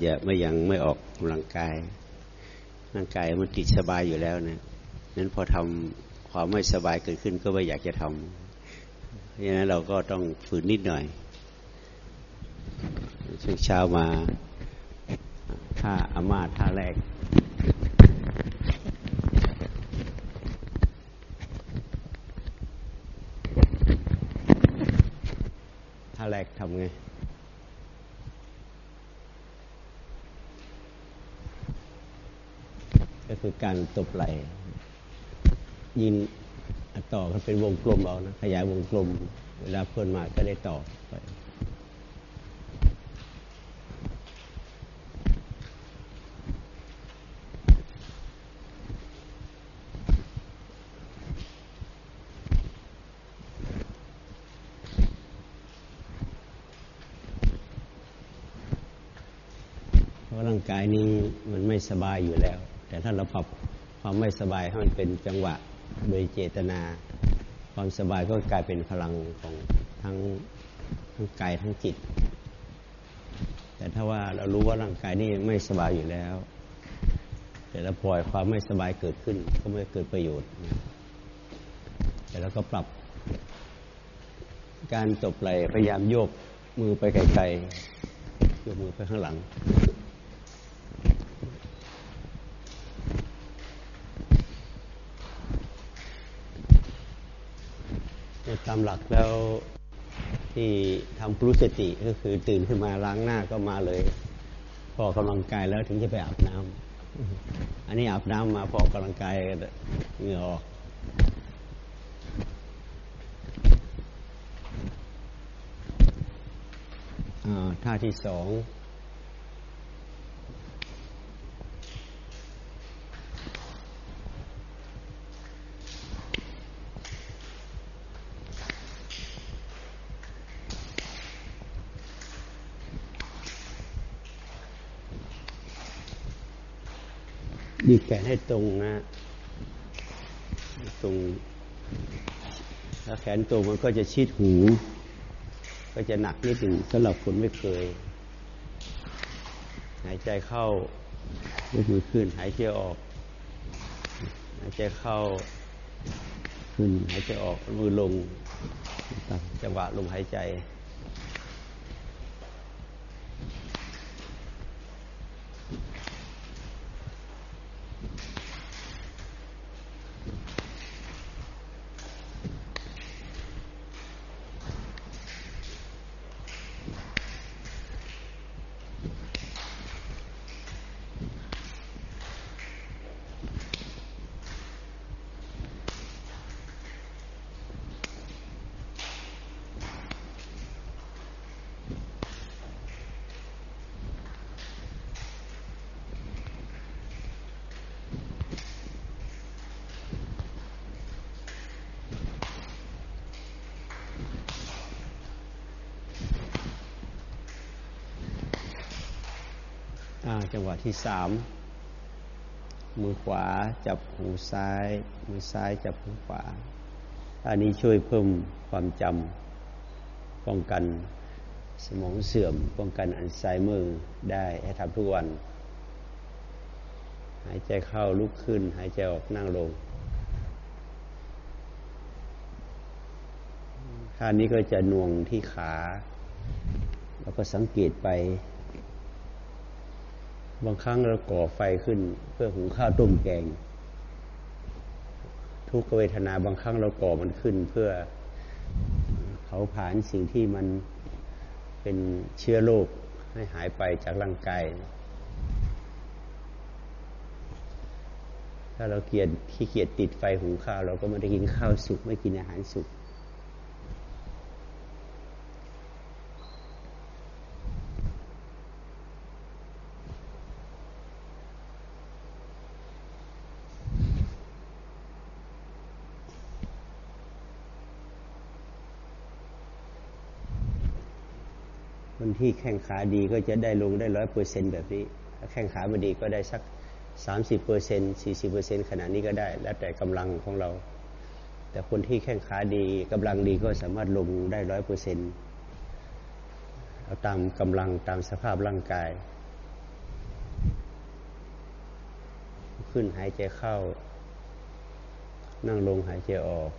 อย่าไม่ยังไม่ออกกำลังกาย ร่างกายมันติดสบายอยู่แล้วนะนั้นพอทำความไม่สบายเกิดขึ้นก็ไม่อยากจะทำเพราะฉะนั้นเราก็ต้องฝืนนิดหน่อยช่วงเช้ามาท่าอามาท่าแรกท่าแรกทำไง การตบไหลยิงต่อกันเป็นวงกลมเอานะขยายวงกลม เวลาเพื่อนมาก็ได้ต่อไปเพราะร่างกายนี้มันไม่สบายอยู่แล้ว แต่ถ้าเราปรับความไม่สบายให้มันเป็นจังหวะโดยเจตนา ความสบายก็กลายเป็นพลังของทั้งทั้งกายทั้งจิต แต่ถ้าว่าเรารู้ว่าร่างกายนี่ไม่สบายอยู่แล้ว แต่เราปล่อยความไม่สบายเกิดขึ้น ก็ไม่เกิดประโยชน์ แต่เราก็ปรับ การตบไหลพยายามโยกมือไปไกลๆโยกมือไปข้างหลัง ตามหลักแล้วที่ทำปรุสติก็คือตื่นขึ้นมาล้างหน้าก็มาเลย พอกำลังกายแล้วถึงจะไปอาบน้ำอันนี้อาบน้ำมาพอกำลังกายเหงื่อออกท่าที่สอง ดีแขนให้ตรงนะ ตรงถ้าแขนตรงมันก็จะชิดหู ก็จะหนักนิดหนึ่งสำหรับคนไม่เคย หายใจเข้ายกมือขึ้น หายใจออก หายใจเข้าขึ้น หายใจออกมือลงจังหวะลมหายใจ ที่สามมือขวาจับหูซ้าย มือซ้ายจับหูขวา อันนี้ช่วยเพิ่มความจำป้องกันสมองเสื่อม ป้องกันอัลไซเมอร์ได้ให้ทำทุกวัน หายใจเข้าลุกขึ้น หายใจออกนั่งลงท่านี้ก็จะน่วงที่ขา แล้วก็สังเกตไป บางครั้งเราก่อไฟขึ้น เพื่อหุงข้าวต้มแกง ทุกเวทนาบางครั้งเราก่อมันขึ้น เพื่อเผาผลาญสิ่งที่มันเป็นเชื้อโรคให้หายไปจากร่างกาย ถ้าเราเกียดขี้เกียจติดไฟหุงข้าว เราก็ไม่ได้กินข้าวสุกไม่กินอาหารสุก ที่แข้งขาดีก็จะได้ลงได้ร้อยเปอร์เซ็นแบบนี้ถ้าแข้งขาไม่ดีก็ได้สักสามสิบเปอร์เซ็นสี่สิบเปอร์เซ็นขนาดนี้ก็ได้ แล้วแต่กำลังของเรา แต่คนที่แข้งขาดีกำลังดีก็สามารถลงได้ร้อยเปอร์เซ็นเอาตามกำลังตามสภาพร่างกาย ขึ้นหายใจเข้า นั่งลงหายใจออก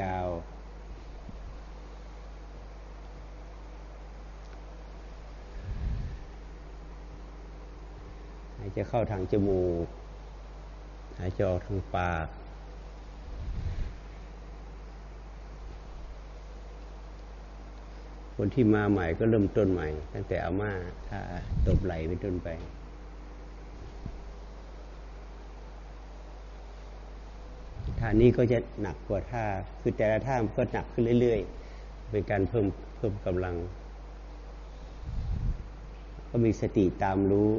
ยาวๆ ใจเข้าทางจมูก หายใจออกทางปาก คนที่มาใหม่ก็เริ่มต้นใหม่ ตั้งแต่อาม่าถ้าตบไหลไปต้นไปท่านี้ก็จะหนักกว่าท่า คือแต่ละท่ามก็หนักขึ้นเรื่อยๆ เป็นการเพิ่มเพิ่มกำลัง ก็มีสติตามรู้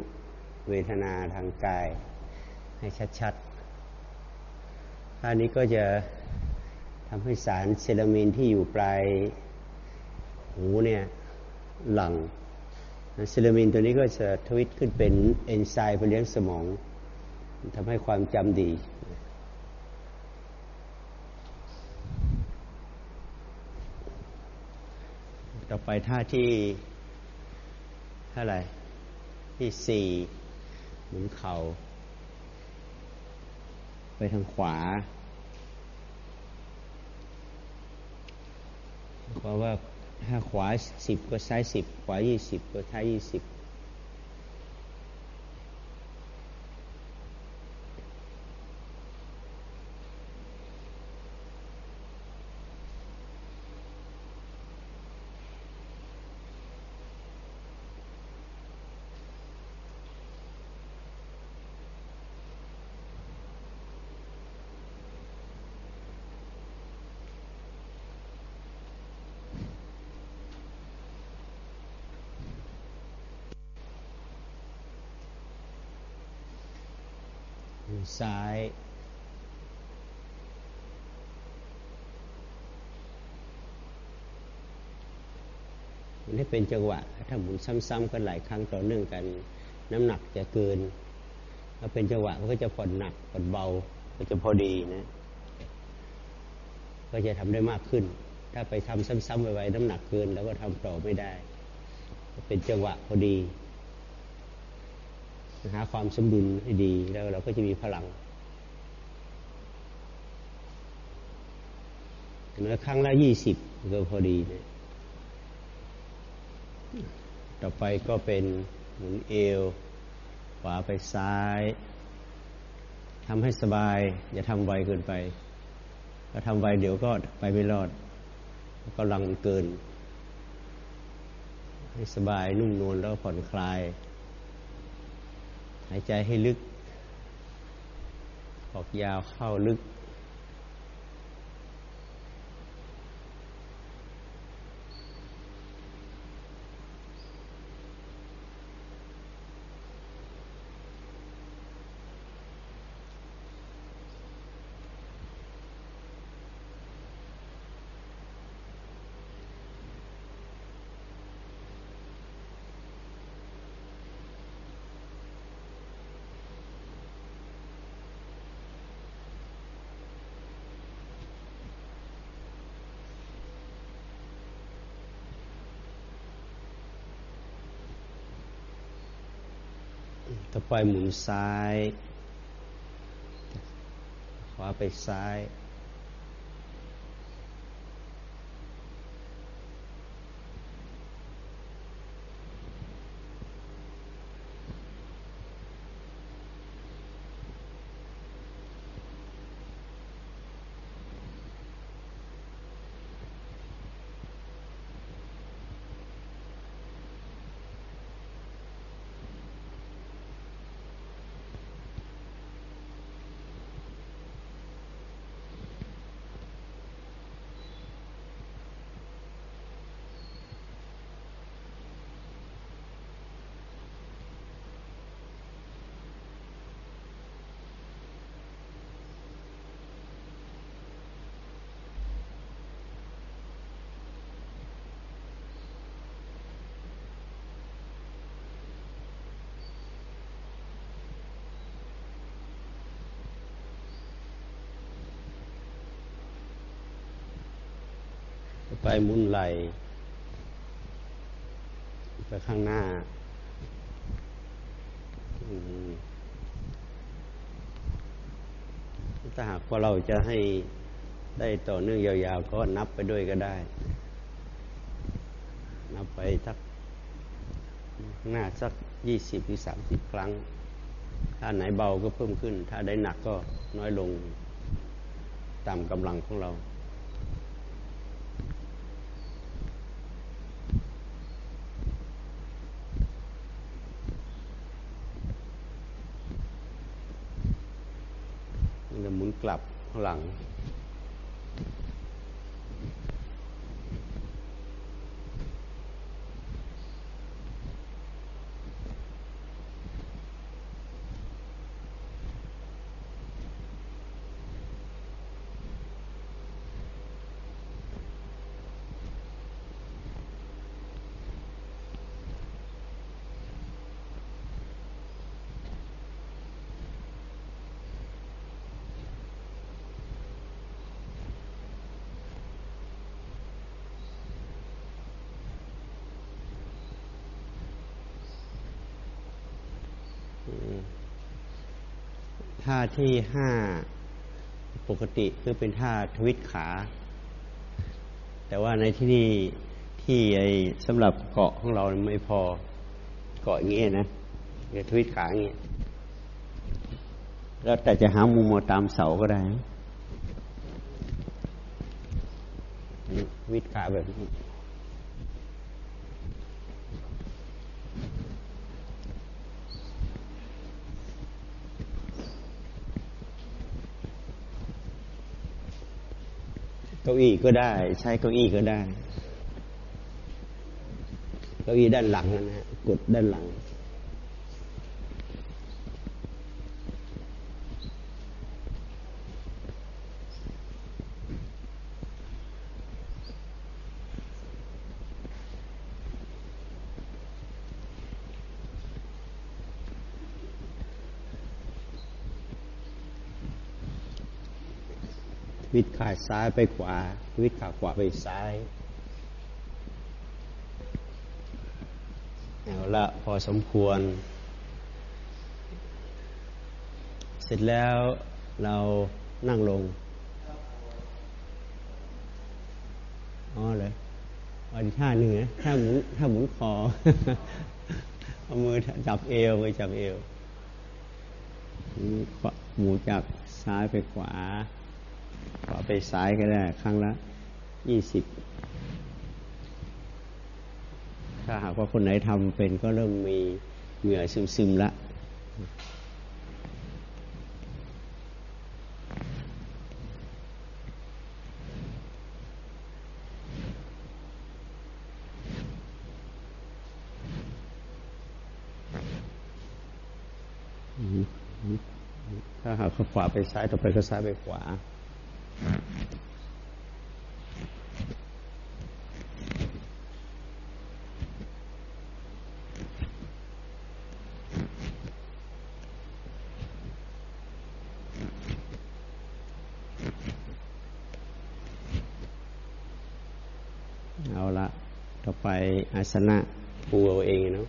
เวทนาทางกาย ให้ชัดๆท่านี้ก็จะทำให้สารเซรามินที่อยู่ปลายหูเนี่ยหลังเซรามินตัวนี้ก็จะทวิตขึ้นเป็นเอนไซม์ไปเลี้ยงสมองทำให้ความจำดีต่อไปท่าที่เท่าไหร่ที่สี่ หมุนเข่า ไปทางขวาเพราะว่าถ้าขวาสิบก็ซ้ายสิบขวายี่สิบก็ท้ายยี่สิบ ซ้าย มันให้เป็นจังหวะ ถ้าหมุนซ้ำๆกันหลายครั้งต่อเนื่องกัน น้ำหนักจะเกินถ้าเป็นจังหวะมันก็จะผ่อนหนักผ่อนเบา ก็จะพอดีนะ ก็จะทำได้มากขึ้น ถ้าไปทำซ้ำๆไวๆน้ำหนักเกิน แล้วก็ทำต่อไม่ได้ เป็นจังหวะพอดี หาความสมดุลให้ดีแล้วเราก็จะมีพลังเนื้อครั้งละยี่สิบก็พอดีเนี่ยต่อไปก็เป็นหมุนเอว ขวาไปซ้ายทำให้สบาย อย่าทำไวเกินไปถ้าทำไวเดี๋ยวก็ไปไม่รอดก็ลังเกิน ให้สบายนุ่มนวลแล้วผ่อนคลาย หายใจให้ลึก ออกยาวเข้าลึก ต่อไปหมุนซ้าย ขวาไปซ้าย ไปมุนไหล ไปข้างหน้า ถ้าหากว่าเราจะให้ได้ต่อเนื่องยาวๆ ก็นับไปด้วยก็ได้ นับไปทักหน้าสักยี่สิบหรือสามสิบครั้ง ถ้าไหนเบาก็เพิ่มขึ้น ถ้าได้หนักก็น้อยลงตามกำลังของเรา ท่าที่ห้าปกติคือเป็นท่าทวิตขา แต่ว่าในที่นี่ที่ไอ้สำหรับเกาะของเราไม่พอเกาะอย่างเงี้ยนะจะทวิตขาอย่างเงี้ยแล้วแต่จะหามุมมาตามเสาก็ได้ทวิตขาแบบนี้ เก้าอี้ก็ได้ ใช้เก้าอี้ก็ได้ เก้าอี้ด้านหลังนะฮะกดด้านหลัง วิดขาซ้ายไปขวา วิดขาขวาไปซ้ายเอาละพอสมควร เสร็จแล้วเรานั่งลงอ๋อเลยอันท่าหนึ่งนะท่าหมุนท่าหมุนคอเอามือจับเอวไปจับเอวหมุนจากซ้ายไปขวา ขอไปซ้ายก็ได้ ครั้งละยี่สิบถ้าหากว่าคนไหนทำเป็นก็เริ่มมีเหงื่อซึมๆละถ้าหากขวาไปซ้ายต่อไปก็ซ้ายไปขวาละ ต่อไปอา สนะปูเอาเองเนาะ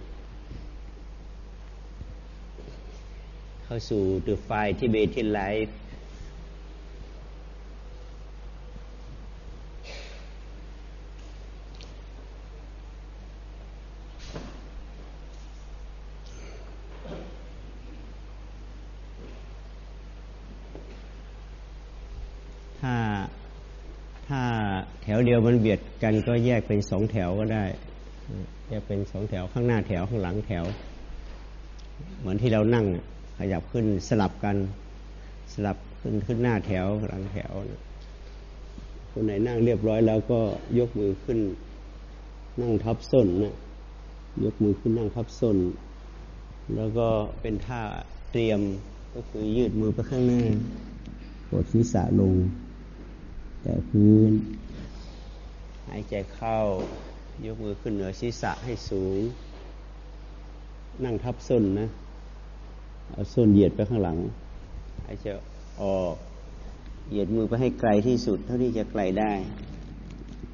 เข้าสู่ The Five Tibetan Life ถ้าถ้าแถวเดียวมันเบียดกันก็แยกเป็นสองแถวก็ได้ แยกเป็นสองแถวข้างหน้าแถวข้างหลังแถว เหมือนที่เรานั่งขยับขึ้นสลับกันสลับขึ้นขึ้นหน้าแถวหลังแถวคนไหนนั่งเรียบร้อยแล้วก็ยกมือขึ้นนั่งทับส้นนะยกมือขึ้นนั่งทับส้น แล้วก็เป็นท่าเตรียมก็คือยืดมือไปข้างหน้ากดศีรษะลง แต่พื้น หายใจเข้า ยกมือขึ้นเหนือศีรษะให้สูง นั่งทับส้นนะ เอาส้นเหยียดไปข้างหลังหายใจออกเหยียดมือไปให้ไกลที่สุด เท่าที่จะไกลได้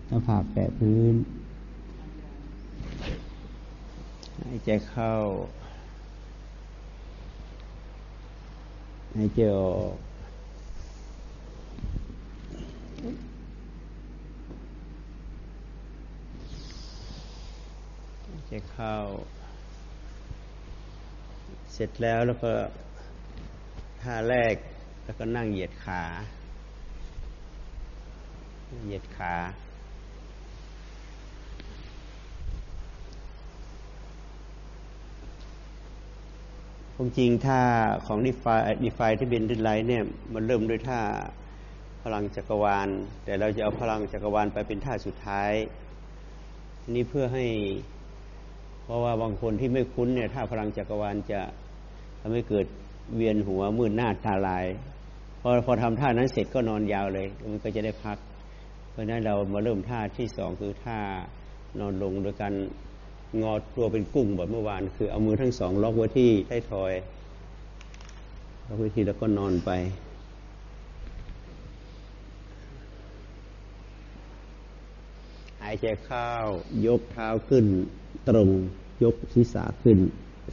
ถ้าผากแตะพื้นหายใจเข้าหายใจออก ใจเข้า เสร็จแล้วแล้วก็ท่าแรกแล้วก็นั่งเหยียดขา เหยียดขาความจริงท่าของดีฟายดีฟายที่เป็นดินไลเนี่ย มันเริ่มด้วยท่าพลังจักรวาล แต่เราจะเอาพลังจักรวาลไปเป็นท่าสุดท้าย นี่เพื่อให้ ราะว่าบางคนที่ไม่คุ้นเนี่ยท่าพลังจักรวาลจะทำให้เกิดเวียนหัวมืดหน้าตาลายพอพอทำท่านั้นเสร็จก็นอนยาวเลย มันก็จะได้พัก เพราะนั้นเรามาเริ่มท่าที่สองคือท่านอนลงโดยการงอตัวเป็นกุ้งแบบเมื่อวาน คือเอามือทั้งสองล็อกไว้ที่ใต้ทอยล็อกไว้ที่แล้วก็นอนไปหายใจเข้ายกเท้าขึ้นตรง ยกศีรษะขึ้น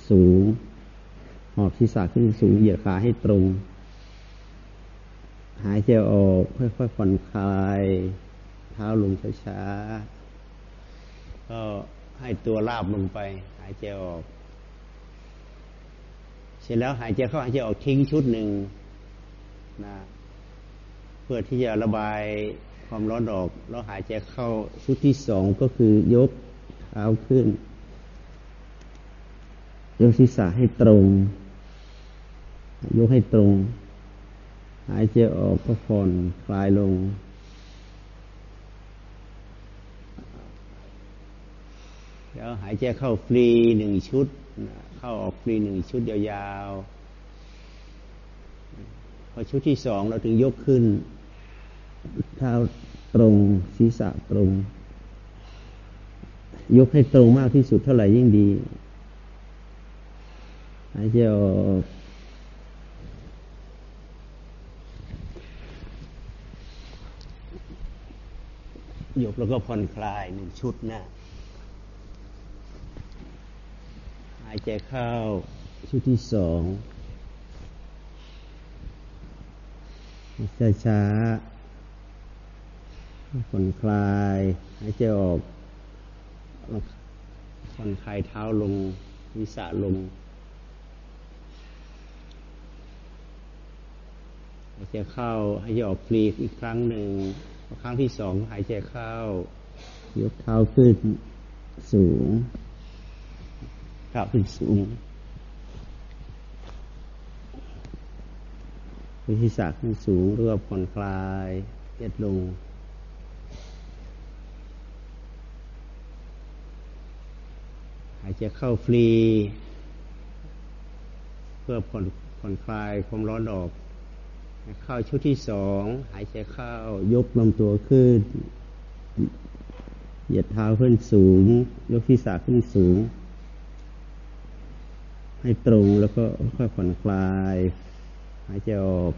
สูง หอบศีรษะขึ้นสูง เหยียดขาให้ตรง หายใจออก ค่อยๆผ่อนคลาย เท้าลงช้าๆ ก็ให้ตัวราบลงไป หายใจออก เสร็จแล้วหายใจเข้าหายใจออกทิ้งชุดหนึ่งนะเพื่อที่จะระบายความร้อนออก แล้วหายใจเข้าชุดที่สองก็คือยกเท้าขึ้น ยกศีรษะให้ตรง ยกให้ตรง หายใจออกก็ผ่อนคลายลง แล้วหายใจเข้าฟรีหนึ่งชุด เข้าออกฟรีหนึ่งชุดยาวๆ พอชุดที่สองเราถึงยกขึ้น เท้าตรงศีรษะตรง ยกให้ตรงมากที่สุดเท่าไหร่ยิ่งดี หายใจออกยกแล้วก็ผ่อนคลายหนึ่งชุดนะหายใจเข้าชุดที่สองช้าช้าผ่อนคลายหายใจออกผ่อนคลายเท้าลงวิสะลง หายใจเข้าหายใจออกฟรีอีกครั้งหนึ่งครั้งที่สองหายใจเข้า ยกเท้าขึ้นสูงเท้าขึ้นสูงวิธีศาสตร์ขึ้นสูงเรือผ่อนคลายเย็ดลงหายใจเข้าฟรี เพื่อผ่อนผ่อนคลายความร้อนออก เข้าชุดที่สองหายใจเข้ายกลำตัวขึ้น เหยียดเท้าขึ้นสูง ยกที่สาขึ้นสูง ให้ตรงแล้วก็ค่อยผ่อนคลาย หายใจออก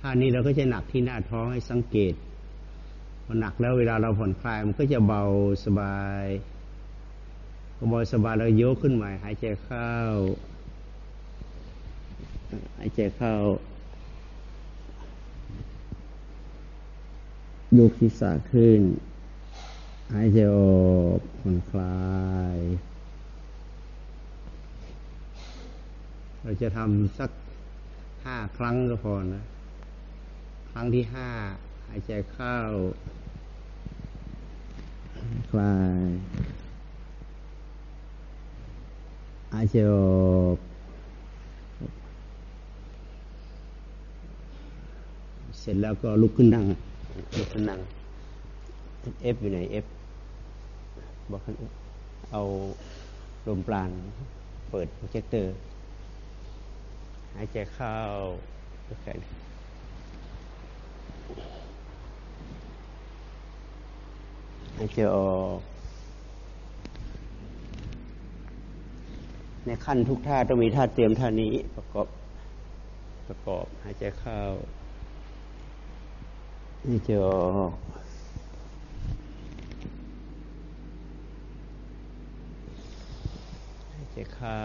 ท่านี้เราก็จะหนักที่หน้าท้องให้สังเกตพอหนักแล้วเวลาเราผ่อนคลายมันก็จะเบาสบายพอเบาสบายเรายกขึ้นใหม่หายใจเข้า หายใจเข้า ยกศีรษะขึ้น หายใจออกผ่อนคลาย เราจะทำสักห้าครั้งก็พอนะ ครั้งที่ห้าหายใจเข้า คลาย หายใจออก เสร็จแล้วก็ลุกขึ้นนั่งลุกขึ้นนั่งเอฟอยู่ไหนเอฟบอกให้เอาลมปราณเปิดโปรเจคเตอร์ หายใจเข้าแค่หายใจออกในขั้นทุกท่าต้องมีท่าเตรียมท่านี้ประกอบประกอบหายใจเข้า หายใจออกหายใจเข้า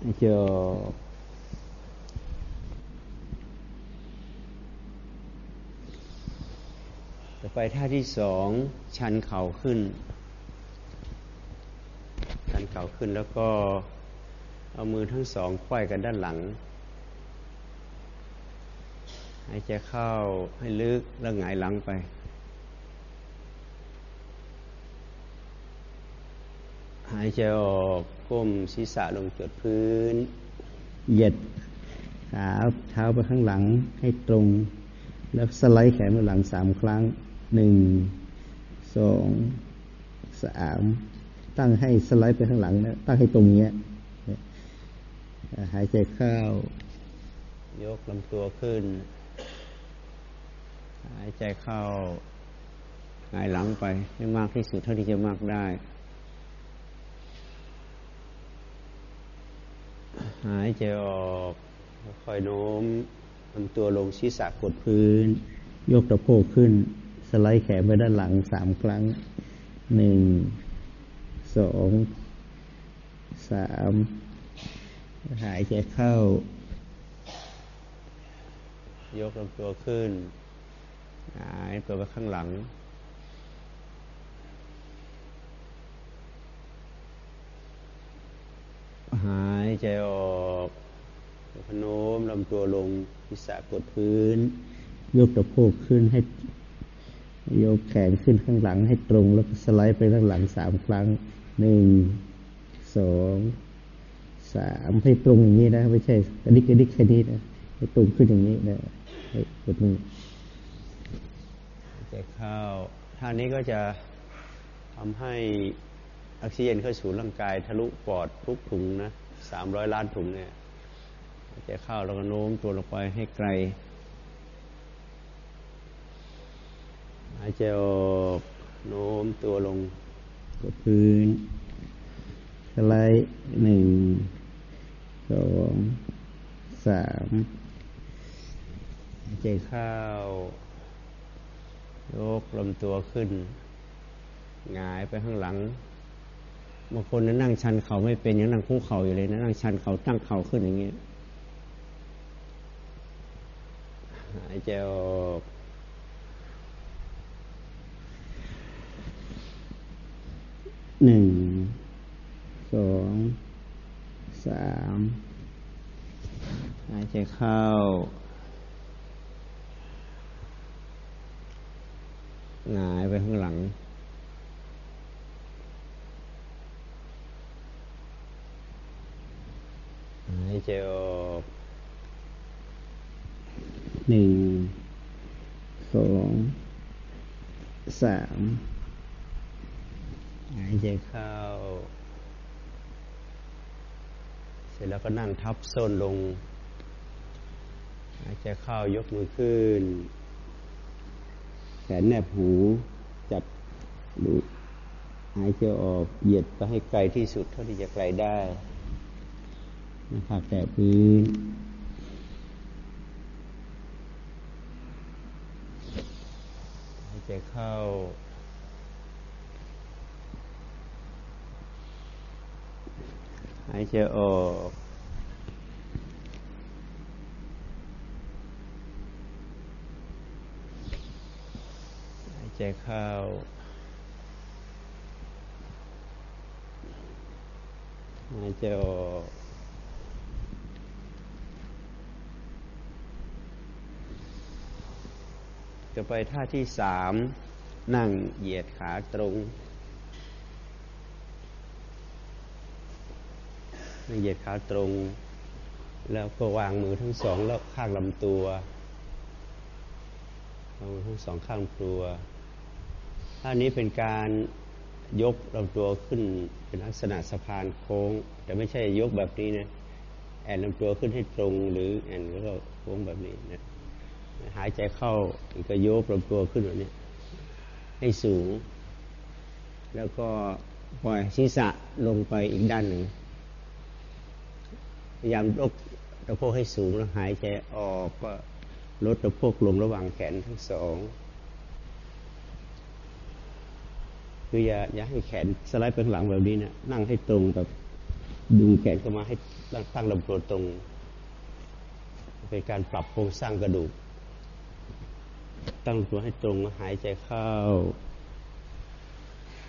หายใจออกไปท่าที่สองชันเข่าขึ้น ชันเข่าขึ้นแล้วก็เอามือทั้งสองควยกันด้านหลัง หายใจเข้าให้ลึกแล้วหงายหลังไป หายใจออกก้มศีรษะลงจดพื้น เหยียดขาเท้าไปข้างหลังให้ตรง แล้วสไลด์แขนไปหลังสามครั้งหนึ่งสองสามตั้งให้สไลด์ไปข้างหลังนะตั้งให้ตรงเนี้ยหายใจเข้ายกลำตัวขึ้น หายใจเข้าหายหลังไปให้มากที่สุดเท่าที่จะมากได้ หายใจออกค่อยโน้มลำตัวลงศีรษะกดพื้น ยกตะโพกขึ้น สไลด์แขนไปด้านหลังสามครั้งหนึ่งสองสามหายใจเข้า ยกลำตัวขึ้น หายตัวไปข้างหลัง หายใจออกพนมลำตัวลงศีรษะกดพื้น ยกตะโพกขึ้นให้ยกแขนขึ้นข้างหลังให้ตรง แล้วก็สไลด์ไปข้างหลังสามครั้งหนึ่งสองสามให้ตรงอย่างนี้นะ ไม่ใช่กระดิกกระดิกแค่นี้นะให้ตรงขึ้นอย่างนี้นะให้กดมือ ใจเข้าท่านี้ก็จะทำให้ออกซิเจนเข้าสู่ร่างกายทะลุปอดทุกถุงนะสามร้อยล้านถุงเนี่ยใจเข้าแล้วก็โน้มตัวลงไปให้ไกลหายใจออกโน้มตัวลงกดพื้นสไลด์หนึ่งสองสามหายใจเข้า ยกลำตัวขึ้นหงายไปข้างหลังบางคนนั้นนั่งชันเข่าไม่เป็นยังนั่งคู่เข่าอยู่เลยนะนั่งชันเข่าตั้งเข่าขึ้นอย่างเงี้ยหายใจออกหนึ่งสองสามหายใจเข้า หงายไปข้างหลัง หายใจออกหนึ่งสองสามหายใจเข้า เสร็จแล้วก็นั่งทับส้นลง หายใจเข้ายกมือขึ้น แขนแนบหูจับดูหายใจออกเหยียดไปให้ไกลที่สุดเท่าที่จะไกลได้นะครับแต่พื้นหายใจเข้า หายใจออก หาย ใจเข้า หายใจออกจะไปท่าที่สามนั่งเหยียดขาตรงนั่งเหยียดขาตรง แล้วก็วางมือทั้งสองแล้วข้างลำตัววางมือทั้งสองข้างตัว ท่านี้เป็นการยกลำตัวขึ้นเป็นลักษณะสะพานโค้ง แต่ไม่ใช่ยกแบบนี้นะแอนลำตัวขึ้นให้ตรงหรือแอนแล้วก็โค้งแบบนี้นะหายใจเข้าก็โยกลำตัวขึ้นแบบนี้ให้สูง แล้วก็ปล่อยศีรษะลงไปอีกด้านหนึ่งพยายามลดตะโพกให้สูงแล้วหายใจออกก็ลดตะโพกลงระหว่างแขนทั้งสอง คืออย่าอย่าให้แขนสไลด์ไปข้างหลังแบบนี้นะนั่งให้ตรงแบบดึงแขนเข้ามาให้ตั้งลำตัวตรง เป็นการปรับโครงสร้างกระดูก ตั้งตัวให้ตรงหายใจเข้า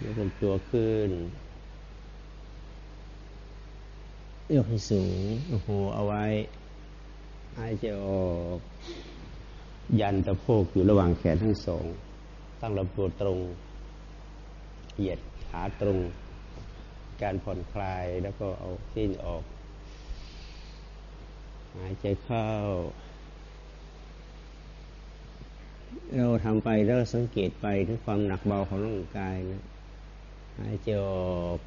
ยกลำตัวขึ้นยกให้สูงโอ้โหเอาไว้ หายใจออก ยันตะโพกอยู่ระหว่างแขนทั้งสอง ตั้งลำตัวตรง เหยียดขาตรง การผ่อนคลายแล้วก็เอาสิ้นออก หายใจเข้า เราทำไปแล้วสังเกตไปถึงความหนักเบาของร่างกายนะ หายใจออก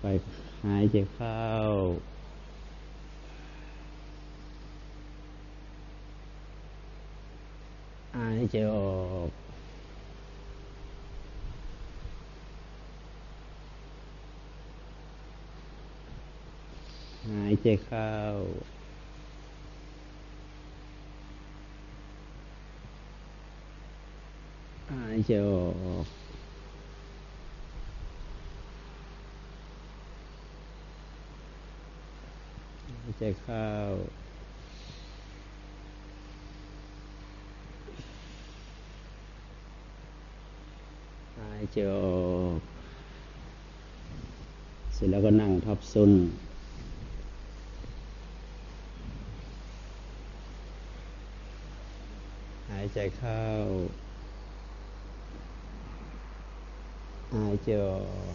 ไปหายใจเข้า หายใจออกหายใจเข้า หายใจออกหายใจเข้า หายใจออกเสร็จแล้วก็นั่งทับซุนหายใจเข้าหายใจออก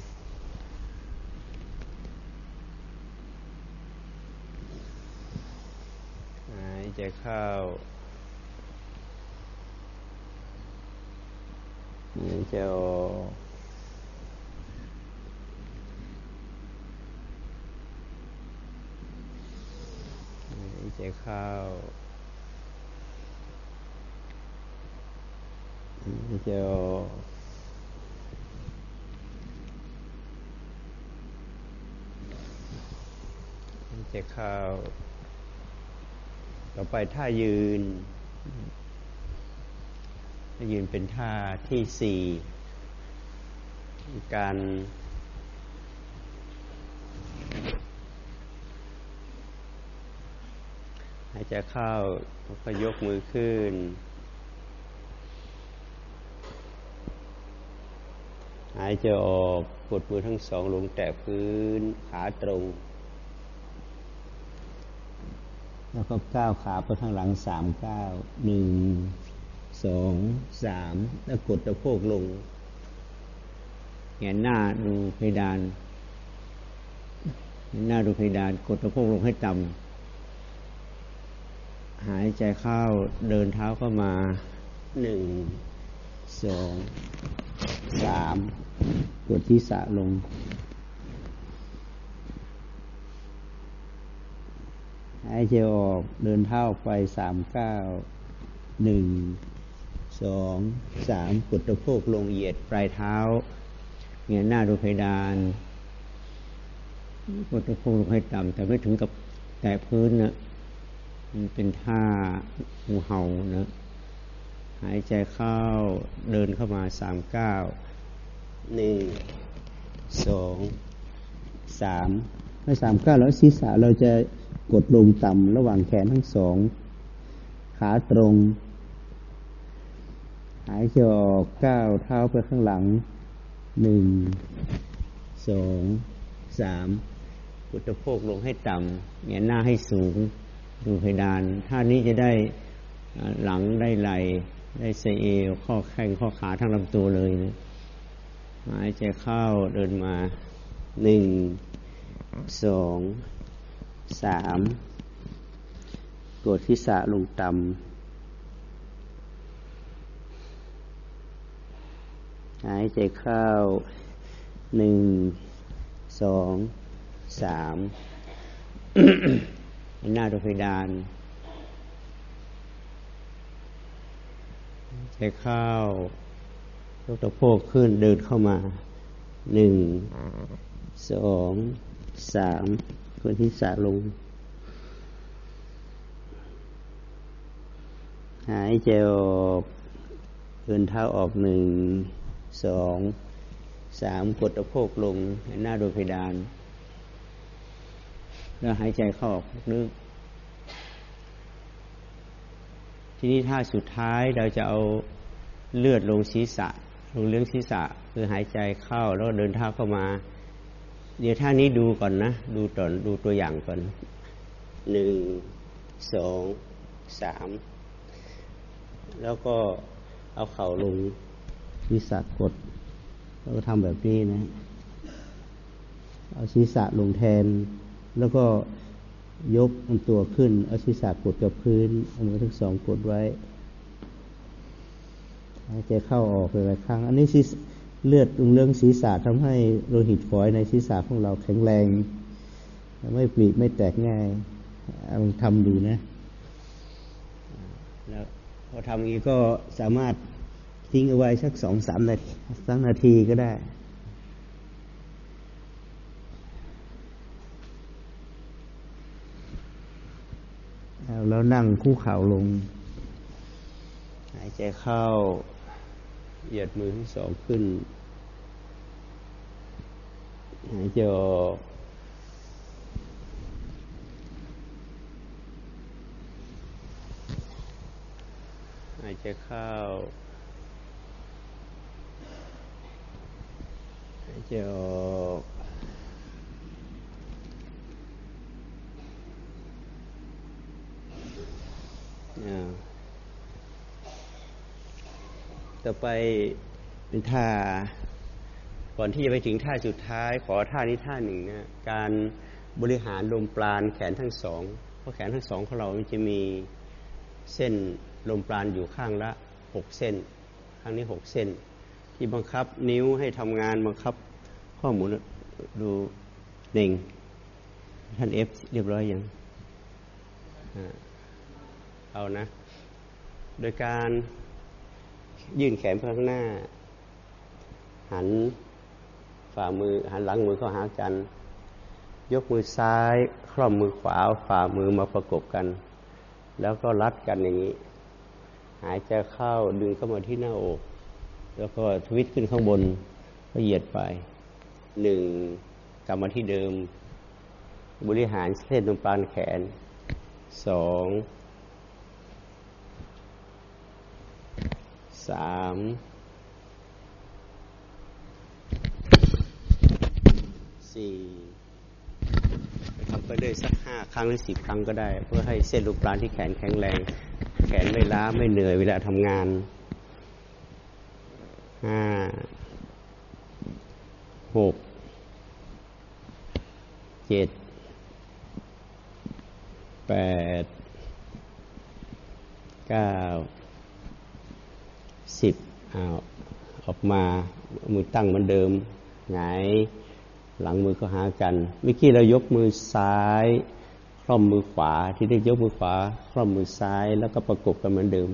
หายใจเข้า หายใจออกหายใจเข้าหายใจออกหายใจเข้า ต่อไปท่ายืน ยืนเป็นท่าที่สี่การหายใจเข้าแล้วก็ยกมือขึ้น หายใจออกกดมือทั้งสองลงแตะพื้นขาตรง แล้วก็ก้าวขาไปข้างหลังสามก้าวหนึ่ง สองสามแล้วกดตะโพกลงแงนหน้าดูเพดานแงนหน้าดูเพดานกดตะโพกลงให้ต่ำหายใจเข้าเดินเท้าเข้ามาหนึ่งสองสามกดที่สะลงหายใจออกเดินเท้าไปสามเก้าหนึ่ง สองสามกดตะโพกลงเหยียดปลายเท้าเงยหน้าดูเพดานกดตะโพกลงให้ต่ำแต่ไม่ถึงกับแตะพื้นนะมันเป็นท่างูเห่านะหายใจเข้าเดินเข้ามาสามเก้าหนึ่งสองสามเมื่อสามเก้าแล้วศีรษะเราจะกดลงต่ำระหว่างแขนทั้งสอง ขาตรง หายใจออกก้าวเท้าไปข้างหลังหนึ่งสองสามกุตะโพกลงให้ต่ำเงยหน้าให้สูงดูเพดานท่านี้จะได้หลังได้ไหลได้เซเอวข้อแข้งข้อขาทั้งลำตัวเลยนะหายใจเข้าเดินมาหนึ่งสองสามกดทิศะลงต่ำ หายใจเข้าหนึ่งสองสามหน้าดูเพดานใจเข้ายกตะโพกขึ้นเดินเข้ามาหนึ่งสองสามกดทิศะลง หายใจออกเดินเท้าออกหนึ่ง สองสามกดตะโพกลงหน้าดูเพดาน แล้วหายใจเข้าออกลึกทีนี้ท่าสุดท้ายเราจะเอาเลือดลงศีรษะ ลงเลี้ยงศีรษะ คือหายใจเข้าแล้วเดินเท้าเข้ามา เดี๋ยวท่านี้ดูก่อนนะ ดูตอนดูตัวอย่างก่อนหนึ่งสองสามแล้วก็เอาเข่าลง ศีรษะกดแล้วก็ทำแบบนี้นะ เอาศีรษะลงแทน แล้วก็ยกมันตัวขึ้น เอาศีรษะกดกับพื้นเอามือทั้งสองกดไว้หายใจเข้าออกหลายครั้ง อันนี้เลือดตรงเรื่องศีรษะทำให้โลหิตฝอยในศีรษะของเราแข็งแรง ไม่ปรีไม่แตกง่ายลองทำดูนะ แล้วพอทำอย่างนี้ก็สามารถ ทิ้งเอาไว้สักสองสามนาทีสักนาทีก็ได้ แล้วนั่งคู่เข่าลง หายใจเข้า เหยียดมือทั้งสองขึ้น หายใจออกหายใจเข้า หายใจออกต่อไปเป็นท่า ก่อนที่จะไปถึงท่าสุดท้าย ขอท่านี้ท่าหนึ่งนะการบริหารลมปราณแขนทั้งสอง เพราะแขนทั้งสองของเราจะมีเส้นลมปราณอยู่ข้างละหกเส้น ข้างนี้หกเส้น ที่บังคับนิ้วให้ทำงานบังคับ ข้อมูลดูหนึ่งท่านเอฟเรียบร้อยยังเอานะ โดยการยื่นแขนไปข้างหน้า หันฝ่ามือ หันหลังมือเข้าหากัน ยกมือซ้ายคล่อมมือขวาฝ่ามือมาประกบกัน แล้วก็รัดกันอย่างนี้ หายใจเข้าดึงเข้ามาที่หน้าอก แล้วก็ทวิตขึ้นข้างบนก็เหยียดไป หนึ่งกลับมาที่เดิม บริหารเส้นตรงปลายแขนสองสามสี่ทำไปเรื่อยสักห้าครั้งหรือสิบครั้งก็ได้ เพื่อให้เส้นลูกปราณที่แขนแข็งแรง แขนไม่ล้าไม่เหนื่อยเวลาทำงานห้า หกเจ็ดแปดเก้าสิบเอาออกมามือตั้งเหมือนเดิมหงายหลังมือก็หากันเมื่อกี้เรายกมือซ้ายคล่อมมือขวา ที่ได้ยกมือขวาคล่อมมือซ้ายแล้วก็ประกบกันเหมือนเดิม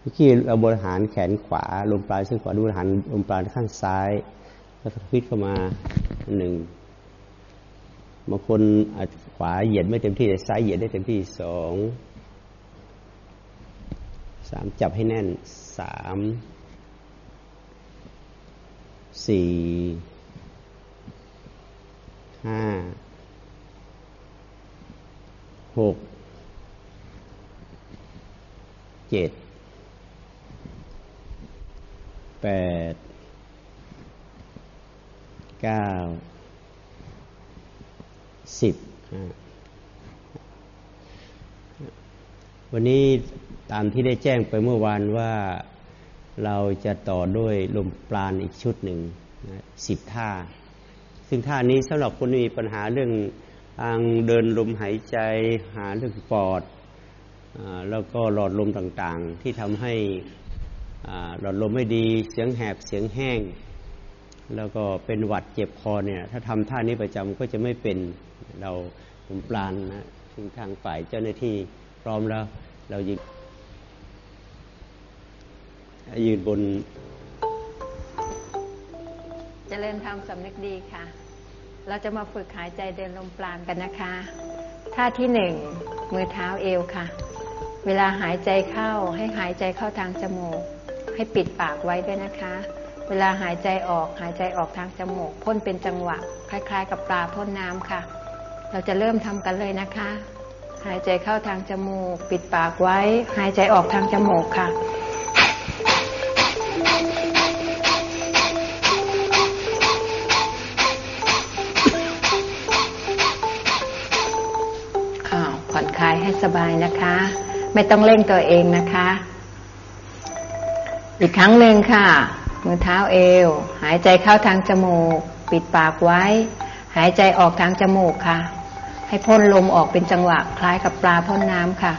เมื่อกี้เราบริหารแขนขวาลมปลายเส้นขวาดูบริหารลมปลายข้างซ้าย แล้วก็พิดเข้ามาหนึ่งบางคนอาจขวาเหยียดไม่เต็มที่แต่ซ้ายเหยียดได้เต็มที่สองสามจับให้แน่นสามสี่ห้าหกเจ็ดแปด เก้าสิบวันนี้ตามที่ได้แจ้งไปเมื่อวานว่าเราจะต่อด้วยลมปราณอีกชุดหนึ่งสิบท่า ซึ่งท่านี้สำหรับคนที่มีปัญหาเรื่องทางเดินลมหายใจหาเรื่องปอดอแล้วก็หลอดลมต่างๆ ที่ทำให้หลอดลมไม่ดีเสียงแหบเสียงแห้ง แล้วก็เป็นหวัดเจ็บคอเนี่ย ถ้าทำท่านี้ประจำก็จะไม่เป็นเราลมปราณนะซึ่งทางฝ่ายเจ้าหน้าที่พร้อมแล้ว เรายิงยืนบนจเจริญธรรมสำนึกดีค่ะ เราจะมาฝึกหายใจเดินลมปราณกันนะคะท่าที่หนึ่งมือเท้าเอวค่ะ เวลาหายใจเข้าให้หายใจเข้าทางจมูก ให้ปิดปากไว้ด้วยนะคะ เวลาหายใจออกหายใจออกทางจมูกพ่นเป็นจังหวะ คล้าย ๆ กับปลาพ่นน้ำค่ะ เราจะเริ่มทำกันเลยนะคะ หายใจเข้าทางจมูก ปิดปากไว้ หายใจออกทางจมูกค่ะผ่อนคลายให้สบายนะคะ ไม่ต้องเร่งตัวเองนะคะ อีกครั้งหนึ่งค่ะ มือเท้าเอว หายใจเข้าทางจมูก ปิดปากไว้ หายใจออกทางจมูกค่ะ ให้พ่นลมออกเป็นจังหวะคล้ายกับปลาพ่นน้ำค่ะ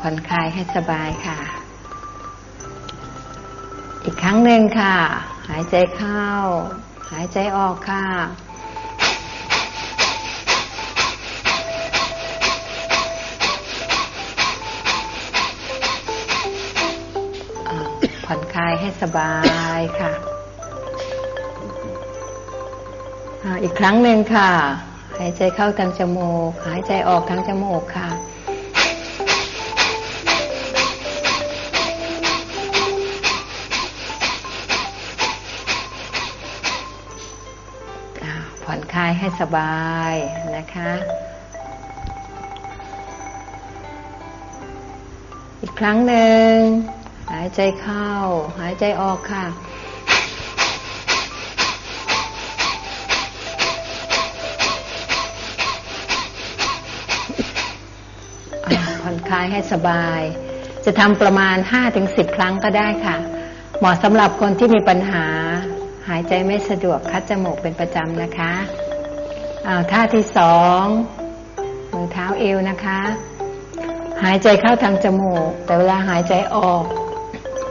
ผ่อนคลายให้สบายค่ะ อีกครั้งหนึ่งค่ะ หายใจเข้า หายใจออกค่ะ คลายให้สบายค่ะอีกครั้งหนึ่งค่ะ หายใจเข้าทางจมูก หายใจออกทางจมูกค่ะ ผ่อนคลายให้สบายนะคะ อีกครั้งหนึ่งายใจเข้า หายใจออกค่ะ ผ่อนคลายให้สบาย จะทำประมาณ 5-10 ครั้งก็ได้ค่ะ เหมาะสำหรับคนที่มีปัญหา หายใจไม่สะดวกคัดจมูกเป็นประจำนะคะอาท่าที่สองมือเท้าเอวนะคะ หายใจเข้าทางจมูก แต่เวลาหายใจออก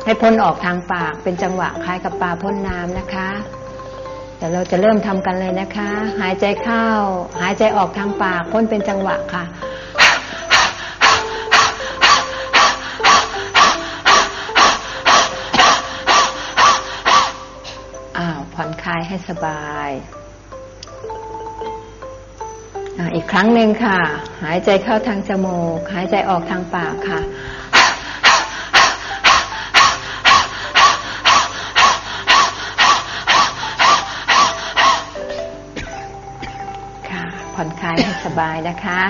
ให้พ่นออกทางปากเป็นจังหวะคล้ายกับปลาพ่นน้ำนะคะเดี๋ยวเราจะเริ่มทำกันเลยนะคะ หายใจเข้า หายใจออกทางปากพ่นเป็นจังหวะค่ะอ้าวผ่อนคลายให้สบายอ,าอีกครั้งหนึ่งค่ะ หายใจเข้าทางจมูก หายใจออกทางปากค่ะ สบายนะคะ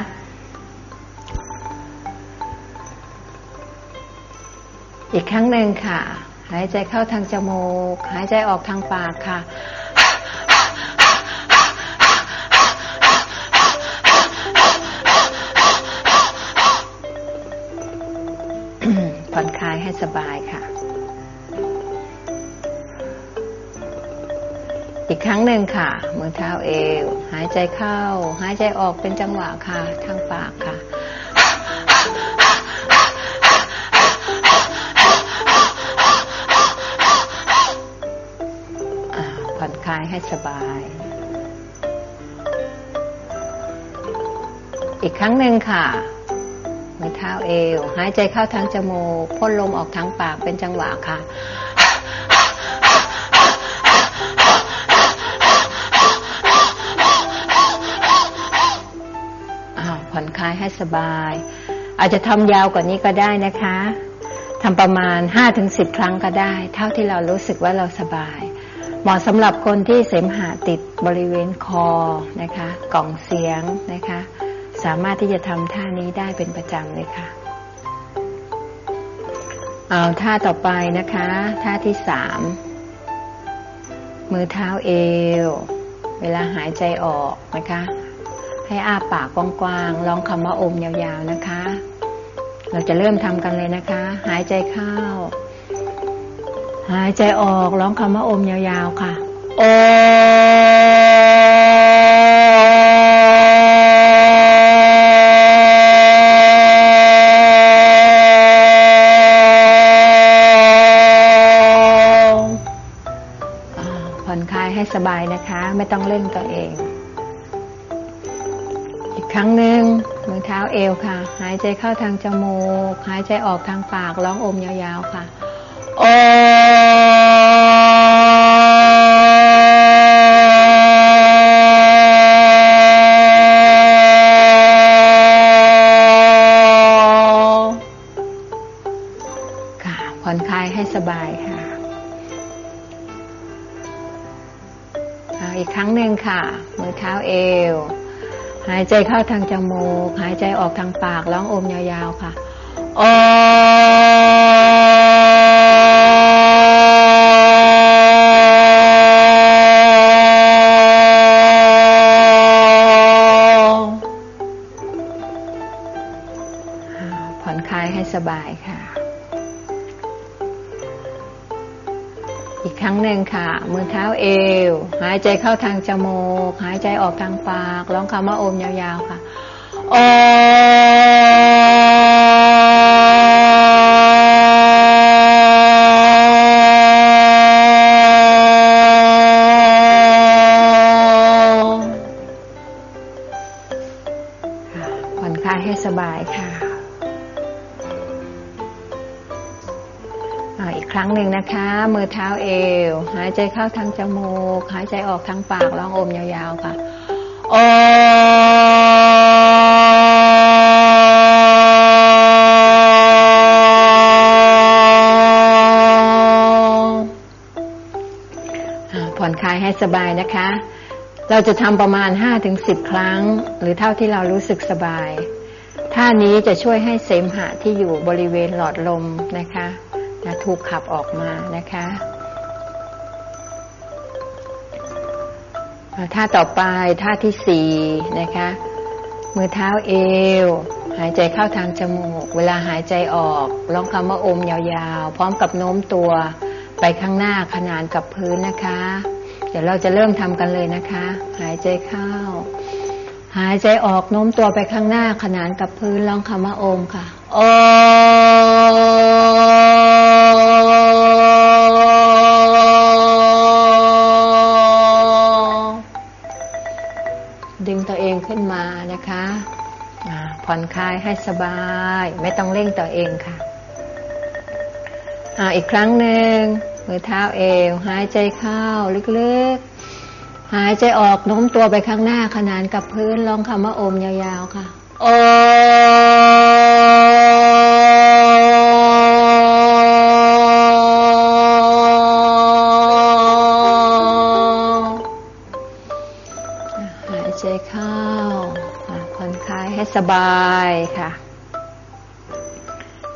อีกครั้งหนึ่งค่ะ หายใจเข้าทางจมูก หายใจออกทางปากค่ะผ่อนคลายให้สบายค่ะ ครั้งหนึ่งค่ะ มือเท้าเอว หายใจเข้า หายใจออกเป็นจังหวะค่ะ ทางปากค่ะ ผ่อนคลายให้สบาย อีกครั้งหนึ่งค่ะ มือเท้าเอว หายใจเข้าทางจมูก พ่นลมออกทางปากเป็นจังหวะค่ะ ให้สบาย อาจจะทำยาวกว่านี้ก็ได้นะคะทำประมาณ 5-10 ครั้งก็ได้ เท่าที่เรารู้สึกว่าเราสบาย เหมาะสำหรับคนที่เสมหะติดบริเวณคอนะคะ กล่องเสียงนะคะ สามารถที่จะทำท่านี้ได้เป็นประจำเลยค่ะเอาท่าต่อไปนะคะ ท่าที่สามมือเท้าเอว เวลาหายใจออกนะคะ ให้อ้าปากกว้างๆลองคำว่าอมยาวๆนะคะ เราจะเริ่มทำกันเลยนะคะ หายใจเข้า หายใจออกร้องคำว่าอมยาวๆค่ะโออ่าผ่อนคลายให้สบายนะคะ ไม่ต้องเล่นตัวเอง เอวค่ะ หายใจเข้าทางจมูก หายใจออกทางปาก ร้องอมยาวๆค่ะโอคลายให้สบายค่ะ อีกครั้งหนึ่งค่ะ มือเท้าเอว หายใจเข้าทางจมูก หายใจออกทางปาก ร้องอมยาวๆค่ะโอผ่อนคลายให้สบาย ครั้งหนึ่งค่ะ มือเท้าเอว หายใจเข้าทางจมูก หายใจออกทางปาก ร้องคำว่าโอมยาวๆค่ะ โอผ่อนคลายให้สบายค่ะ อีกครั้งหนึ่งนะคะ มือเท้าเอว หายใจเข้าทางจมูก หายใจออกทางปากร้องอมยาวๆค่ะโอผ่อนคลายให้สบายนะคะ เราจะทำประมาณ 5-10 ครั้ง หรือเท่าที่เรารู้สึกสบายท่านี้จะช่วยให้เสมหะที่อยู่บริเวณหลอดลมนะคะ ถูกขับออกมานะคะท่าต่อไปท่าที่สี่นะคะ มือเท้าเอว หายใจเข้าทางจมูก เวลาหายใจออกร้องคำว่าอมยาวๆ พร้อมกับโน้มตัวไปข้างหน้าขนานกับพื้นนะคะ เดี๋ยวเราจะเริ่มทำกันเลยนะคะ หายใจเข้า หายใจออกโน้มตัวไปข้างหน้าขนานกับพื้นร้องคำว่าอมค่ะ โอ คลายให้สบาย ไม่ต้องเร่งตัวเองค่ะอีกครั้งหนึ่งมือเท้าเอว หายใจเข้าลึกๆ หายใจออกโน้มตัวไปข้างหน้าขนานกับพื้นลองคำว่าโอมยาวๆค่ะ โอม สบายค่ะ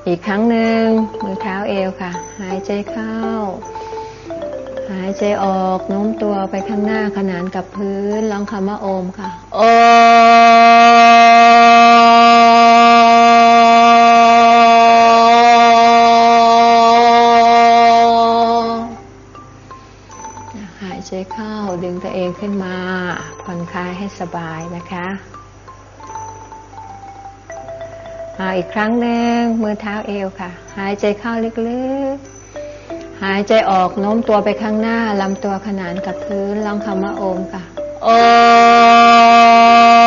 อีกครั้งหนึ่งมือเท้าเอวค่ะ หายใจเข้า หายใจออกโน้มตัวไปข้างหน้าขนานกับพื้นร้องคำว่าโอมค่ะ โอม กครั้งหนึ่งมือเท้าเอวค่ะ หายใจเข้าลึกๆ หายใจออกโน้มตัวไปข้างหน้าลำตัวขนานกับพื้นลองคำว่าโอมค่ะ โอม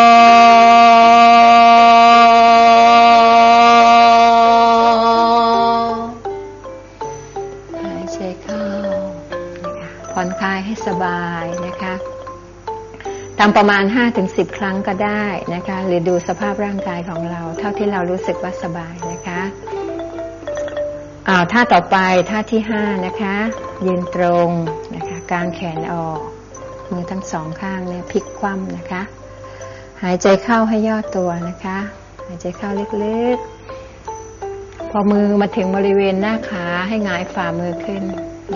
ทำประมาณ 5-10 ครั้งก็ได้นะคะ หรือดูสภาพร่างกายของเรา เท่าที่เรารู้สึกว่าสบายนะคะอาท่าต่อไปท่าที่5นะคะ ยืนตรงนะคะกางแขนออก มือทั้งสองข้างเนี่ยพลิกคว่ำนะคะ หายใจเข้าให้ย่อตัวนะคะ หายใจเข้าลึกๆ พอมือมาถึงบริเวณหน้าขาให้หงายฝ่ามือขึ้น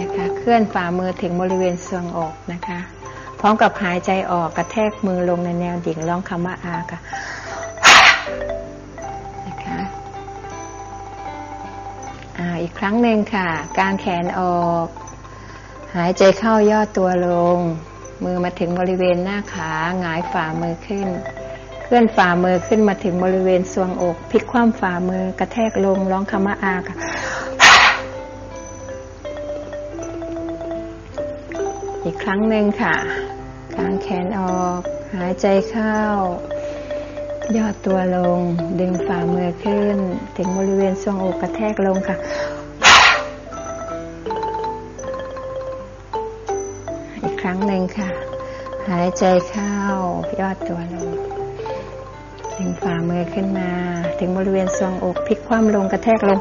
นะคะ เคลื่อนฝ่ามือถึงบริเวณทรวงอกนะคะ พร้อมกับหายใจออกกระแทกมือลงในแนวดิ่งร้องคำว่าอาค่ะนะคะอาอีกครั้งหนึ่งค่ะ การแขนออก หายใจเข้าย่อตัวลง มือมาถึงบริเวณหน้าขาหงายฝ่ามือขึ้นเคลื่อนฝ่ามือขึ้นมาถึงบริเวณทรวงอกพลิกคว่ำฝ่ามือกระแทกลงร้องคำว่าอาค่ะอีกครั้งหนึ่งค่ะ กางแขนออก หายใจเข้า ย่อตัวลง ดึงฝ่ามือขึ้น ถึงบริเวณทรวงอกกระแทกลงค่ะ อีกครั้งหนึ่งค่ะ หายใจเข้า ย่อตัวลง ดึงฝ่ามือขึ้นมา ถึงบริเวณทรวงอกพลิกคว่ำลงกระแทกลง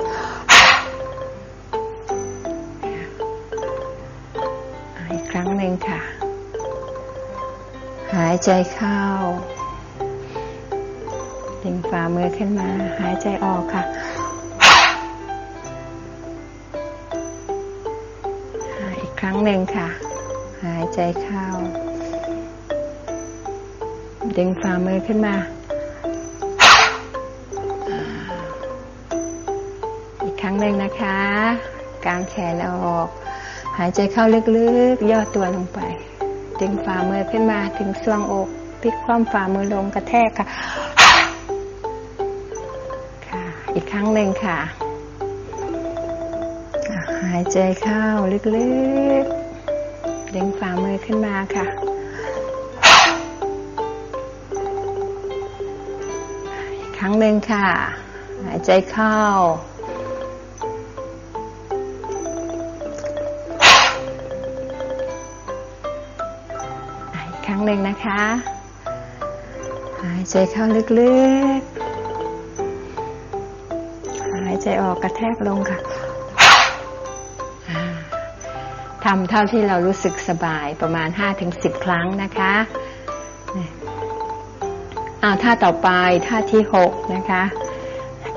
ใจเข้า ดึงฝ่ามือขึ้นมา หายใจออกค่ะ อีกครั้งหนึ่งค่ะ หายใจเข้า ดึงฝ่ามือขึ้นมา อีกครั้งหนึ่งนะคะ กางแขนออก หายใจเข้าลึกๆ ย่อตัวลงไป ดึงฝ่ามือขึ้นมาถึงสวงอกพลิกคว่ำฝ่ามือลงกระแทกค่ะ ค่ะ อีกครั้งหนึ่งค่ะ หายใจเข้าลึกๆดึงฝ่ามือขึ้นมาค่ะ อีกครั้งหนึ่งค่ะ หายใจเข้า นึงนะคะหายใจเข้าลึกๆ หายใจออกกระแทกลงค่ะทำเท่าที่เรารู้สึกสบายประมาณ 5-10 ครั้งนะคะอาท่าต่อไปท่าที่ 6 นะคะ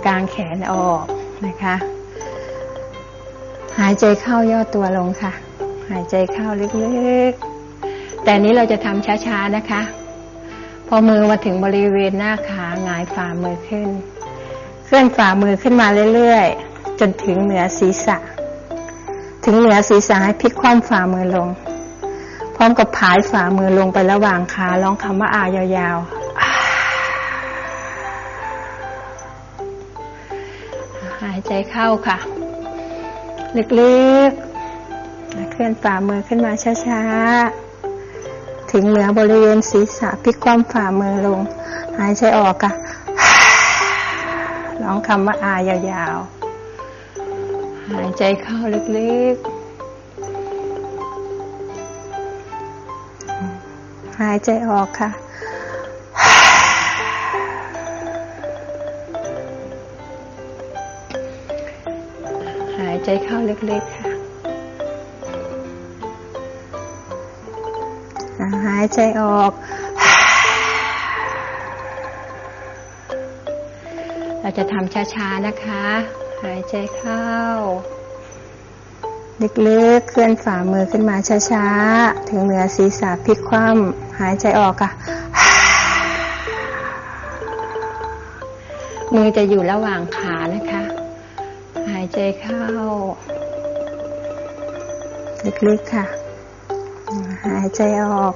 กางแขนออกนะคะ หายใจเข้าย่อตัวลงค่ะ หายใจเข้าลึกๆ แต่นี้เราจะทำช้าๆนะคะ พอมือมาถึงบริเวณหน้าขาหงายฝ่ามือขึ้น เคลื่อนฝ่ามือขึ้นมาเรื่อยๆ จนถึงเหนือศีรษะ ถึงเหนือศีรษะให้พลิกคว่ำฝ่ามือลง พร้อมกับผายฝ่ามือลงไประหว่างขาร้องคำว่าอายาวๆ หายใจเข้าค่ะ ลึกๆ เคลื่อนฝ่ามือขึ้นมาช้าๆ ถึงเหนือบริเวณศีรษะพลิกความฝ่ามือลง หายใจออกค่ะร้องคำว่าอายาวๆ หายใจเข้าลึกๆ หายใจออกค่ะหายใจเข้าลึกๆค่ะ หายใจออก เราจะทำช้าๆนะคะ หายใจเข้า ลึกๆ เคลื่อนฝ่ามือขึ้นมาช้าๆ ถึงเหนือศีรษะพลิกคว่ำหายใจออกค่ะ มือจะอยู่ระหว่างขานะคะ หายใจเข้า ลึกๆค่ะ หายใจออก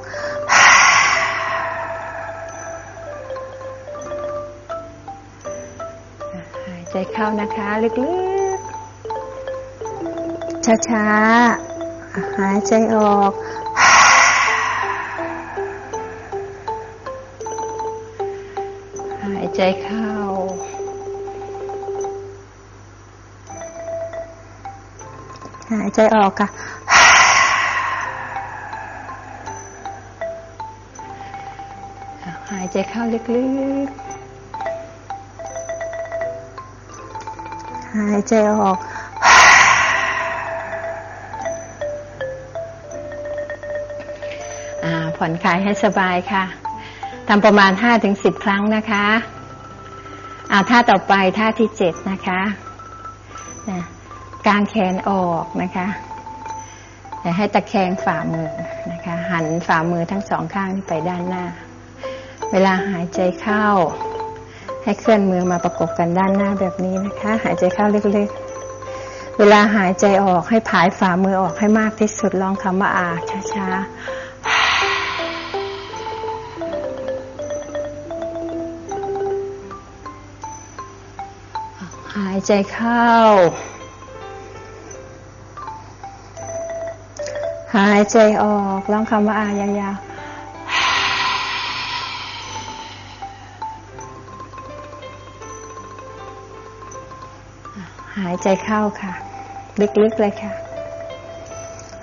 หายใจเข้านะคะ ลึกๆ ช้าๆ หายใจออก หายใจเข้าหายใจออกค่ะ ใจเข้าลึกๆ หายใจออก ผ่อนคลายให้สบายค่ะ ทำประมาณห้าถึงสิบครั้งนะคะอาท่าต่อไปท่าที่เจ็ดนะคะนะกางแขนออกนะคะให้ตะแคงฝ่ามือนะคะ หันฝ่ามือทั้งสองข้างไปด้านหน้า เวลาหายใจเข้า ให้เคลื่อนมือมาประกบกันด้านหน้าแบบนี้นะคะ หายใจเข้าลึกๆ เวลาหายใจออกให้ผายฝ่ามือออกให้มากที่สุดลองคำว่าอาช้าๆ หายใจเข้า หายใจออกลองคำว่าอายาวๆายใจเข้าค่ะ ลึกๆเลยค่ะ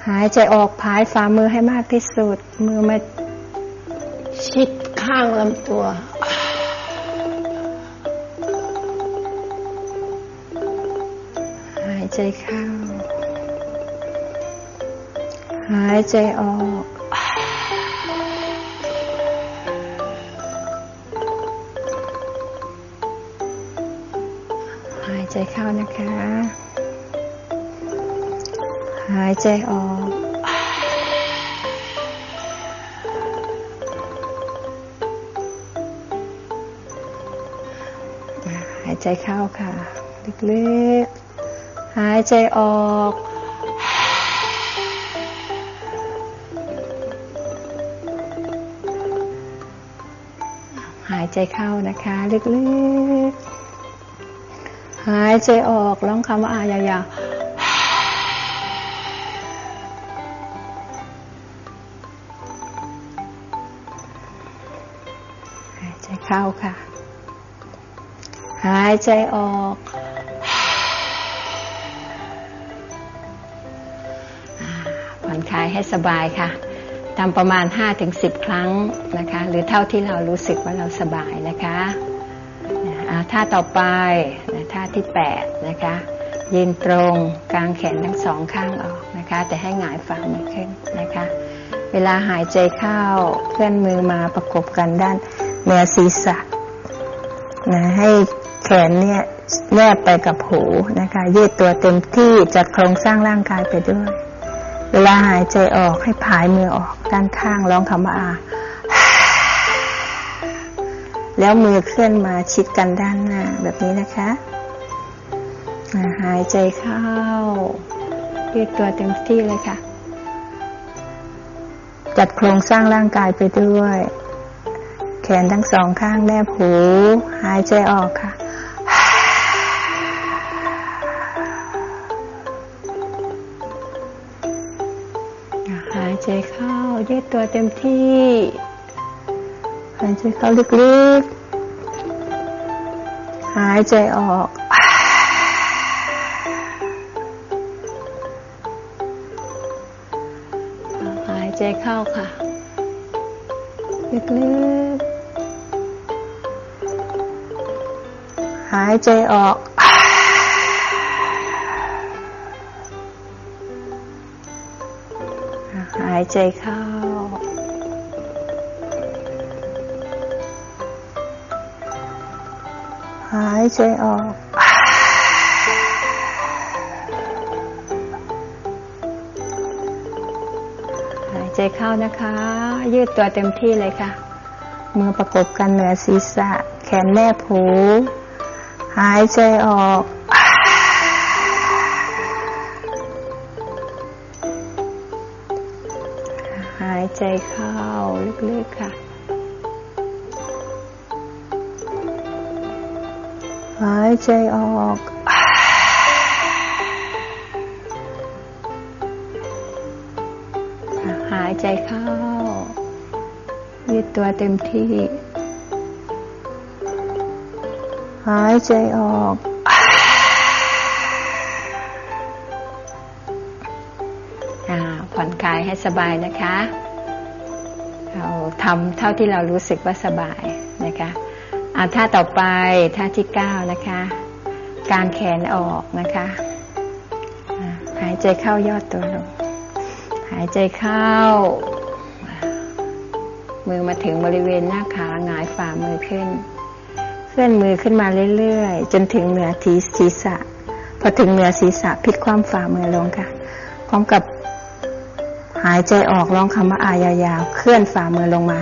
หายใจออกพายฝ่ามือให้มากที่สุด มือมาชิดข้างลำตัว หายใจเข้าหหายใจออก นะคะ หายใจออก หายใจเข้าค่ะลึกๆ หายใจออกหายใจเข้านะคะ ลึกๆ หายใจออกร้องคำว่าอายาวๆหายใจเข้าค่ะ หายใจออกผ่อนคลายให้สบายค่ะทำประมาณ 5-10 ครั้งนะคะ หรือเท่าที่เรารู้สึกว่าเราสบายนะคะท่าต่อไป ท่าที่ 8 นะคะ ยืนตรงกลางแขนทั้งสองข้างออกนะคะ แต่ให้หงายฝ่ามือขึ้นนะคะ เวลาหายใจเข้าเคลื่อนมือมาประกบกันด้านเหนือศีรษะนะให้แขนเนี่ยแนบไปกับหูนะคะ ยืดตัวเต็มที่จัดโครงสร้างร่างกายไปด้วย เวลาหายใจออกให้ผายมือออกด้านข้างร้องคำว่าอาแล้วมือเคลื่อนมาชิดกันด้านหน้าแบบนี้นะคะาหายใจเข้ายืดตัวเต็มที่เลยค่ะ จัดโครงสร้างร่างกายไปด้วย แขนทั้งสองข้างแนบหู หายใจออกค่ะ หายใจเข้ายืดตัวเต็มที่ หายใจเข้าลึกๆ หายใจออก ใจเข้าค่ะ ลึกๆ หายใจออก หายใจเข้า หายใจออก ใจเข้านะคะ ยืดตัวเต็มที่เลยค่ะ มือประกบกันเหนือศีรษะ แขนแนบหู หายใจออก หายใจเข้าลึกๆค่ะ หายใจออก ตัวเต็มที่ หายใจออก ผ่อนคลายให้สบายนะคะ เราทำเท่าที่เรารู้สึกว่าสบายนะคะอาท่าต่อไปท่าที่เก้านะคะ การแขนออกนะคะ หายใจเข้ายอดตัวลง หายใจเข้า มือมาถึงบริเวณหน้าขาหงายฝ่ามือขึ้น เคลื่อนมือขึ้นมาเรื่อยๆ จนถึงเหนือทีศีรษะ พอถึงเหนือศีรษะพลิกความฝ่ามือลงค่ะ พร้อมกับหายใจออกร้องคำว่าอายาวๆ เคลื่อนฝ่ามือลงมา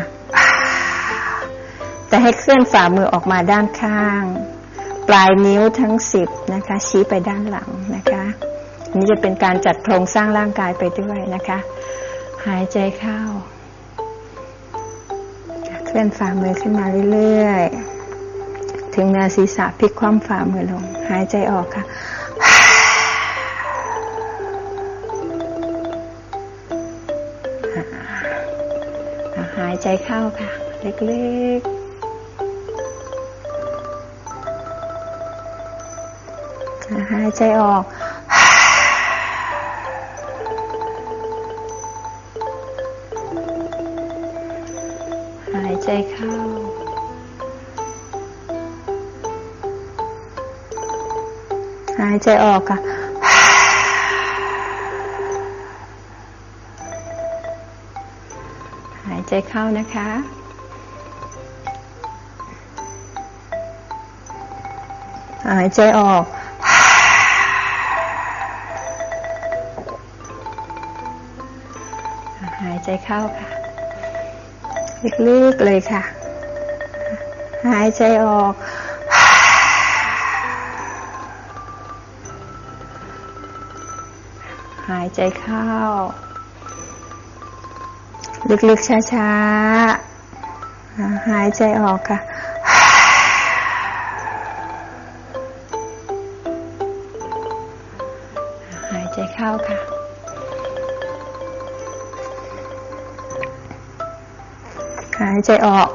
แต่ให้เคลื่อนฝ่ามือออกมาด้านข้าง ปลายนิ้วทั้งสิบนะคะ ชี้ไปด้านหลังนะคะนนี้จะเป็นการจัดโครงสร้างร่างกายไปด้วยนะคะ หายใจเข้า ลื่อนฝ่ามือขึ้นมาเรื่อยๆ ถึงเหนือศีรษะพลิกคว่ำฝ่ามือลง หายใจออกค่ะ หายใจเข้าค่ะ เล็กๆหายใจออก ใจออกค่ะ หายใจเข้านะคะ หายใจออก หายใจเข้าค่ะ ลึกๆเลยค่ะ หายใจออกายใจเข้า ลึกๆ ช้าๆ หายใจออกค่ะ หายใจเข้าค่ะ หายใจออก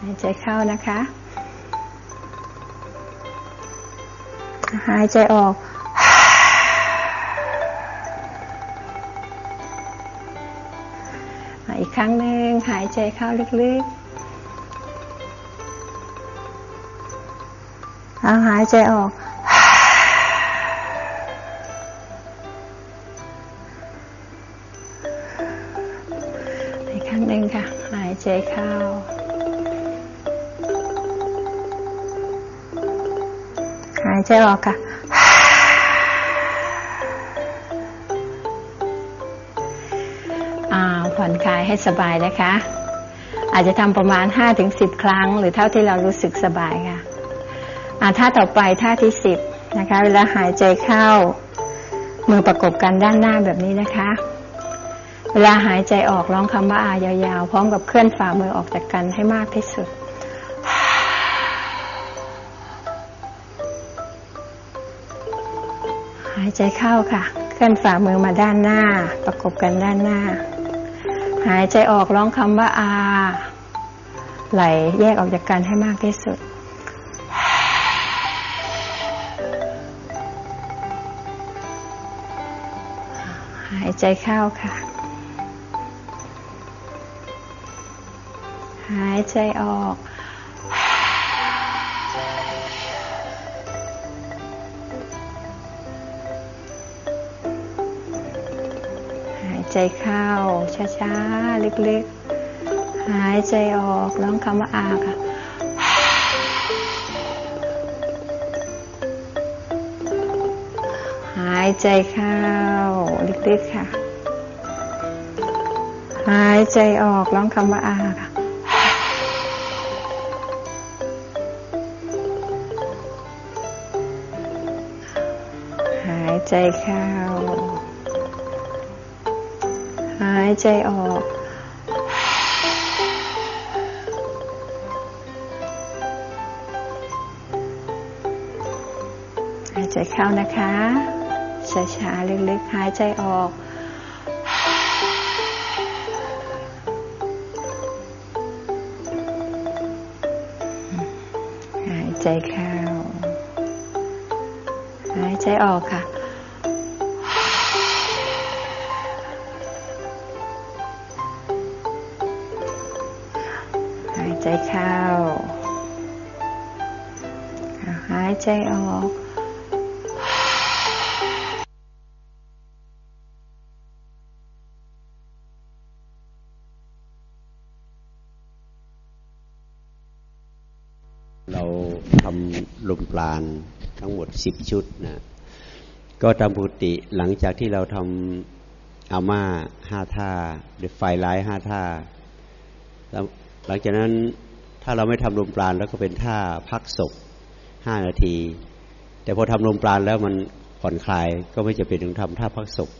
หายใจเข้านะคะ หายใจออก อีกครั้งหนึ่งหายใจเข้าลึกๆเอาหายใจออก อีกครั้งหนึ่งค่ะ หายใจเข้า ใจออกค่ะ ผ่อนคลายให้สบายนะคะ อาจจะทำประมาณ 5-10 ครั้ง หรือเท่าที่เรารู้สึกสบายค่ะอาท่าต่อไปท่าที่10นะคะ เวลาหายใจเข้า มือประกบกันด้านหน้าแบบนี้นะคะ เวลาหายใจออกร้องคำว่าอายาวๆ พร้อมกับเคลื่อนฝ่ามือออกจากกันให้มากที่สุดายใจเข้าค่ะเคลื่อนฝ่ามือมาด้านหน้า ประกบกันด้านหน้า หายใจออกร้องคำว่าอา ไหลแยกออกจากกันให้มากที่สุด หายใจเข้าค่ะ หายใจออก ใจเข้าช้าๆเลึกๆ หายใจออกร้องคำว่าอาค่ะหายใจเข้าเลึกๆค่ะ หายใจออกร้องคำว่าอาค่ะหายใจเข้าายใจออก หายใจเข้านะคะ ช้าๆลึกๆหายใจออกหายใจเข้าหายใจออกค่ะ ใจออกเราทำลมปราณทั้งหมดสิบชุดนะก็ตามปกติหลังจากที่เราทำอาม่าห้าท่าหรือไฟไลท์ห้าท่า หลังจากนั้นถ้าเราไม่ทำลมปราณแล้วก็เป็นท่าพักศพ ห้านาที แต่พอทำลมปราณแล้วมันผ่อนคลายก็ไม่จะเป็นต้องทำท่าพักศพ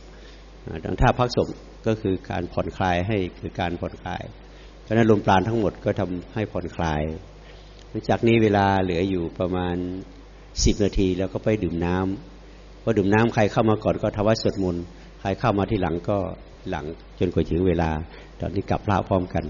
ดังท่าพักศพก็คือการผ่อนคลายให้คือการผ่อนคลายเพราะนั้นลมปราณทั้งหมดก็ทำให้ผ่อนคลายหลังจากนี้เวลาเหลืออยู่ประมาณสิบนาทีแล้วก็ไปดื่มน้ำพอดื่มน้ำใครเข้ามาก่อนก็ทวัดสวดมนต์ใครเข้ามาที่หลังก็หลังจนกว่าถึงเวลา ตอนนี้กลับพระพร้อมกัน